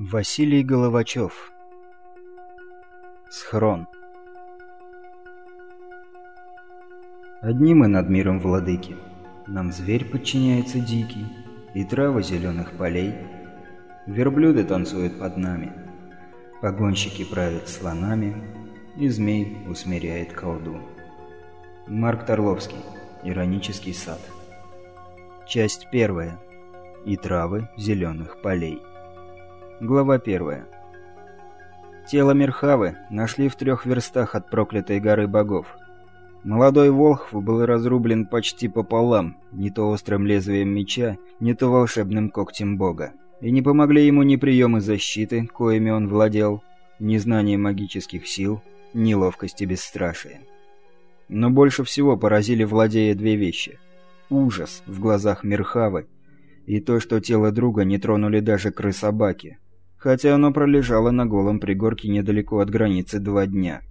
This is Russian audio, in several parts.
Василий Головачев Схрон Одни мы над миром владыки, Нам зверь подчиняется дикий, И травы зеленых полей, Верблюды танцуют под нами, Погонщики правят слонами, И змей усмиряет колду. Марк Торловский. Иронический сад. Часть первая. И травы зеленых полей. Глава первая. Тело Мерхавы нашли в трех верстах от проклятой горы богов. Молодой Волхв был разрублен почти пополам, не то острым лезвием меча, не то волшебным когтем бога. И не помогли ему ни приемы защиты, коими он владел, ни знание магических сил, ни ловкости бесстрашия. Но больше всего поразили владея две вещи. Ужас в глазах Мирхавы и то, что тело друга не тронули даже крысобаки, хотя оно пролежало на голом пригорке недалеко от границы два дня.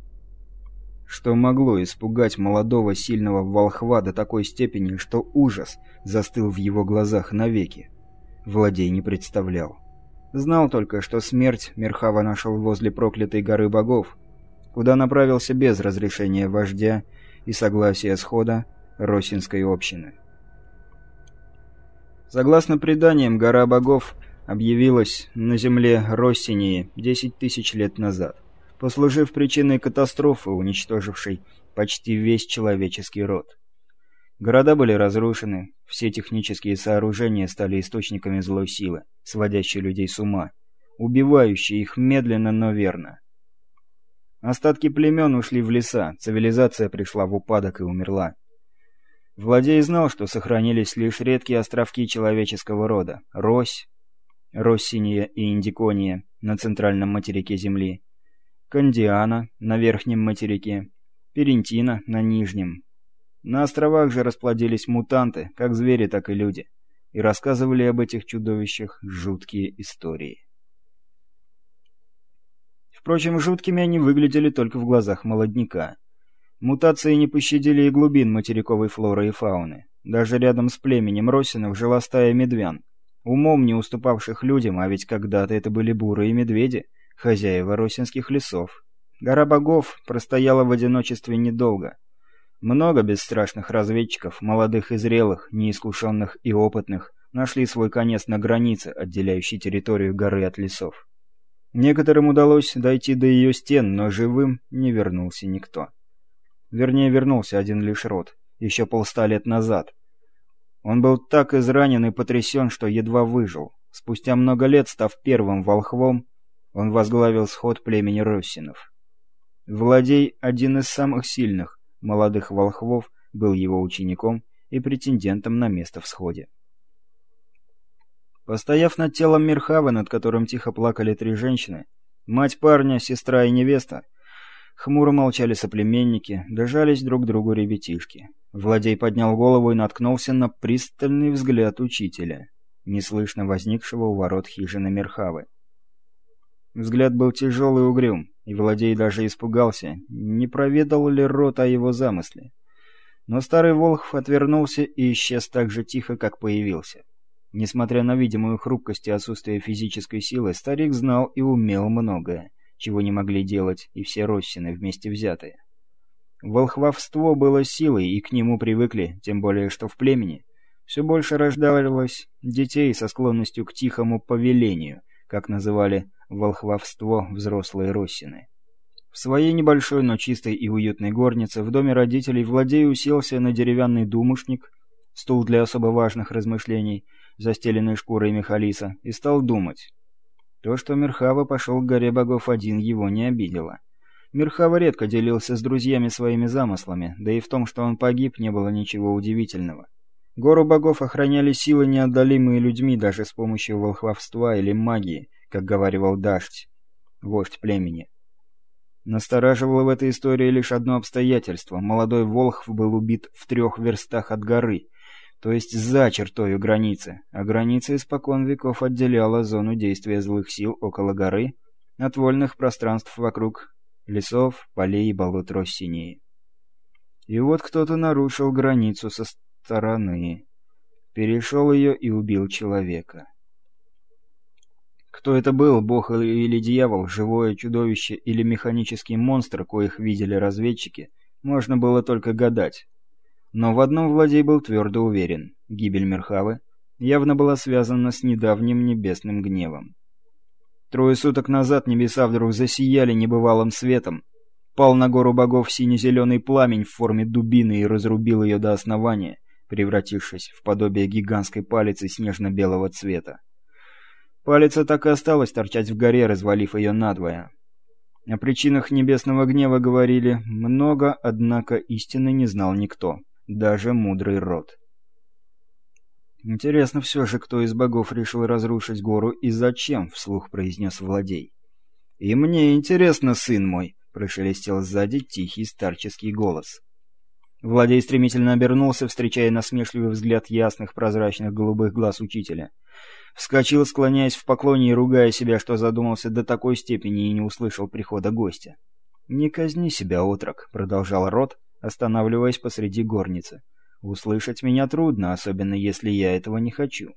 Что могло испугать молодого сильного волхва до такой степени, что ужас застыл в его глазах навеки? Владей не представлял. Знал только, что смерть Мирхава нашел возле проклятой горы богов, куда направился без разрешения вождя и согласия схода Росинской общины. Согласно преданиям, гора богов объявилась на земле Россинии 10 тысяч лет назад, послужив причиной катастрофы, уничтожившей почти весь человеческий род. Города были разрушены, все технические сооружения стали источниками злой силы, сводящей людей с ума, убивающей их медленно, но верно. Остатки племен ушли в леса, цивилизация пришла в упадок и умерла. Владей знал, что сохранились лишь редкие островки человеческого рода – Рось, Россиния и Индикония на центральном материке Земли, Кандиана на верхнем материке, Перентина на нижнем. На островах же расплодились мутанты, как звери, так и люди, и рассказывали об этих чудовищах жуткие истории. Впрочем, жуткими они выглядели только в глазах молодняка. Мутации не пощадили и глубин материковой флоры и фауны. Даже рядом с племенем Росинов жила стая медвян, умом не уступавших людям, а ведь когда-то это были бурые медведи, хозяева росинских лесов. Гора богов простояла в одиночестве недолго. Много бесстрашных разведчиков, молодых и зрелых, неискушенных и опытных, нашли свой конец на границе, отделяющей территорию горы от лесов. Некоторым удалось дойти до ее стен, но живым не вернулся никто. Вернее, вернулся один лишь род, еще полста лет назад. Он был так изранен и потрясен, что едва выжил. Спустя много лет, став первым волхвом, он возглавил сход племени Россинов. Владей, один из самых сильных молодых волхвов, был его учеником и претендентом на место в сходе. Постояв над телом Мирхава, над которым тихо плакали три женщины, мать парня, сестра и невеста, хмуро молчали соплеменники, дожались друг другу ребятишки. Владей поднял голову и наткнулся на пристальный взгляд учителя, неслышно возникшего у ворот хижины Мирхавы. Взгляд был тяжелый и угрюм, и Владей даже испугался, не проведал ли рот о его замысле. Но старый Волхв отвернулся и исчез так же тихо, как появился. Несмотря на видимую хрупкость и отсутствие физической силы, старик знал и умел многое, чего не могли делать и все Россины вместе взятые. Волхвовство было силой, и к нему привыкли, тем более что в племени все больше рождалось детей со склонностью к тихому повелению, как называли волхвовство взрослые Россины. В своей небольшой, но чистой и уютной горнице в доме родителей Владей уселся на деревянный думушник, стул для особо важных размышлений, застеленный шкурой Михалиса, и стал думать. То, что Мирхава пошел к горе богов один, его не обидело. Мирхава редко делился с друзьями своими замыслами, да и в том, что он погиб, не было ничего удивительного. Гору богов охраняли силы, неотдалимые людьми даже с помощью волхвовства или магии, как говаривал Дашт, вождь племени. Настораживало в этой истории лишь одно обстоятельство. Молодой Волхв был убит в трех верстах от горы, то есть за чертою границы, а граница испокон веков отделяла зону действия злых сил около горы от вольных пространств вокруг лесов, полей и болот Россинии. И вот кто-то нарушил границу со стороны, перешел ее и убил человека. Кто это был, бог или дьявол, живое чудовище или механический монстр, коих видели разведчики, можно было только гадать. Но в одном Владей был твердо уверен — гибель Мерхавы явно была связана с недавним небесным гневом. Трое суток назад небеса вдруг засияли небывалым светом, пал на гору богов сине-зеленый пламень в форме дубины и разрубил ее до основания, превратившись в подобие гигантской палицы снежно-белого цвета. Палица так и осталась торчать в горе, развалив ее надвое. О причинах небесного гнева говорили много, однако истины не знал никто, даже мудрый род. «Интересно все же, кто из богов решил разрушить гору и зачем?» — вслух произнес Владей. «И мне интересно, сын мой!» — прошелестел сзади тихий старческий голос. Владей стремительно обернулся, встречая насмешливый взгляд ясных прозрачных голубых глаз учителя. Вскочил, склоняясь в поклоне и ругая себя, что задумался до такой степени и не услышал прихода гостя. «Не казни себя, отрок», — продолжал Рот, останавливаясь посреди горницы. «Услышать меня трудно, особенно если я этого не хочу.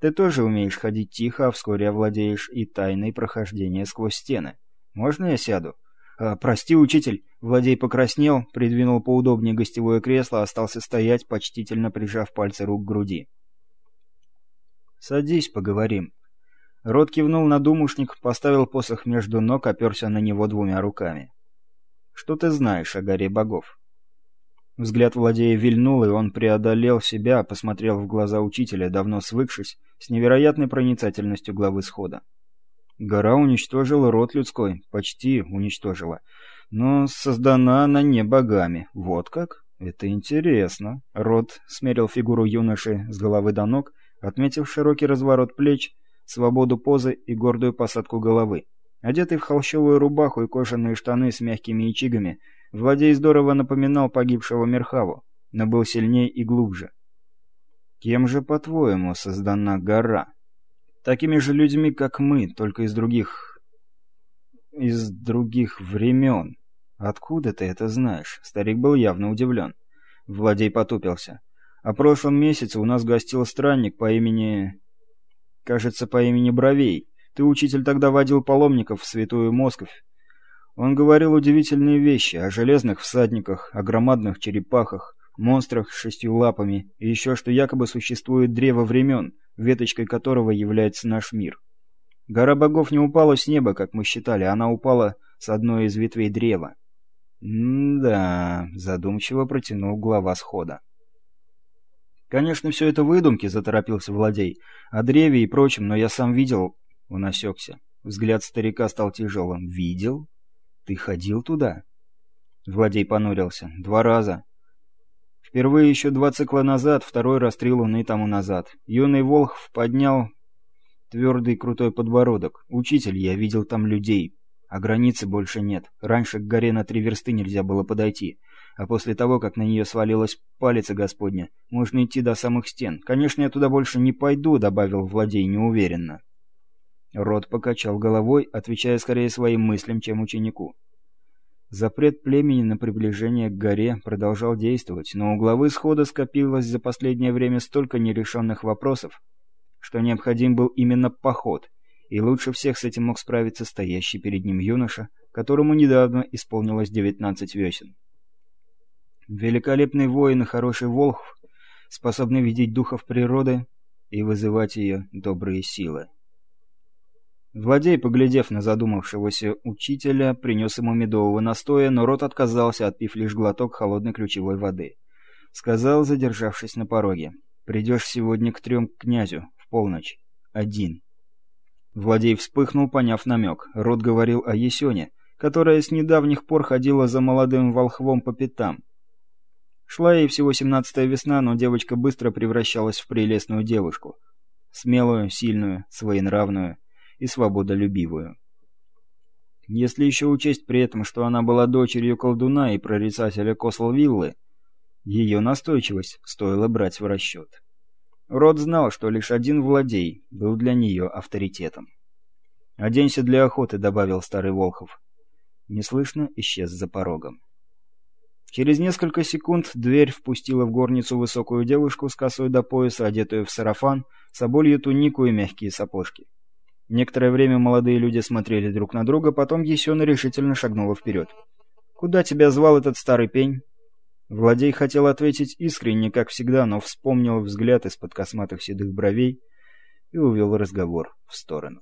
Ты тоже умеешь ходить тихо, а вскоре овладеешь и тайной прохождения сквозь стены. Можно я сяду?» «А, «Прости, учитель!» Владей покраснел, придвинул поудобнее гостевое кресло, остался стоять, почтительно прижав пальцы рук к груди. «Садись, поговорим». Рот кивнул на думушник, поставил посох между ног, оперся на него двумя руками. «Что ты знаешь о горе богов?» Взгляд Владея вильнул, и он преодолел себя, посмотрел в глаза учителя, давно свыкшись, с невероятной проницательностью главы схода. Гора уничтожила род людской, почти уничтожила. Но создана она не богами. Вот как? Это интересно. Род смерил фигуру юноши с головы до ног, отметив широкий разворот плеч, свободу позы и гордую посадку головы. Одетый в холщовую рубаху и кожаные штаны с мягкими ячигами, Владей здорово напоминал погибшего Мерхаву, но был сильнее и глубже. «Кем же, по-твоему, создана гора?» Такими же людьми, как мы, только из других... из других времен. Откуда ты это знаешь? Старик был явно удивлен. Владей потупился. О прошлом месяце у нас гостил странник по имени... Кажется, по имени Бровей. Ты, учитель, тогда водил паломников в Святую Московь. Он говорил удивительные вещи о железных всадниках, о громадных черепахах, монстрах с шестью лапами и еще что якобы существует древо времен, веточкой которого является наш мир. Гора богов не упала с неба, как мы считали, она упала с одной из ветвей древа. «М-да», — задумчиво протянул глава схода. «Конечно, все это выдумки», — заторопился Владей. «О древе и прочем, но я сам видел...» Он осекся. Взгляд старика стал тяжелым. «Видел? Ты ходил туда?» Владей понурился. «Два раза. Впервые еще два цикла назад, второй раз три луны тому назад. Юный Волхв поднял твердый крутой подбородок. «Учитель, я видел там людей. А границы больше нет. Раньше к горе на три версты нельзя было подойти. А после того, как на нее свалилась палица Господня, можно идти до самых стен. Конечно, я туда больше не пойду», — добавил Владей неуверенно. Рот покачал головой, отвечая скорее своим мыслям, чем ученику. Запрет племени на приближение к горе продолжал действовать, но у главы схода скопилось за последнее время столько нерешенных вопросов, что необходим был именно поход, и лучше всех с этим мог справиться стоящий перед ним юноша, которому недавно исполнилось 19 весен. Великолепный воин и хороший волхв, способный видеть духов природы и вызывать ее добрые силы. Владей, поглядев на задумавшегося учителя, принес ему медового настоя, но рот отказался, отпив лишь глоток холодной ключевой воды. Сказал, задержавшись на пороге. «Придешь сегодня к трем к князю, в полночь. Один». Владей вспыхнул, поняв намек. Рот говорил о Есене, которая с недавних пор ходила за молодым волхвом по пятам. Шла ей всего семнадцатая весна, но девочка быстро превращалась в прелестную девушку. Смелую, сильную, своенравную и свободолюбивую. Если еще учесть при этом, что она была дочерью колдуна и прорицателя Кослвиллы, ее настойчивость стоило брать в расчет. Род знал, что лишь один владей был для нее авторитетом. «Оденься для охоты», — добавил старый Волхов. Неслышно исчез за порогом. Через несколько секунд дверь впустила в горницу высокую девушку с косой до пояса, одетую в сарафан, соболью тунику и мягкие сапожки. Некоторое время молодые люди смотрели друг на друга, потом Есена решительно шагнула вперед. «Куда тебя звал этот старый пень?» Владей хотел ответить искренне, как всегда, но вспомнил взгляд из-под косматых седых бровей и увел разговор в сторону.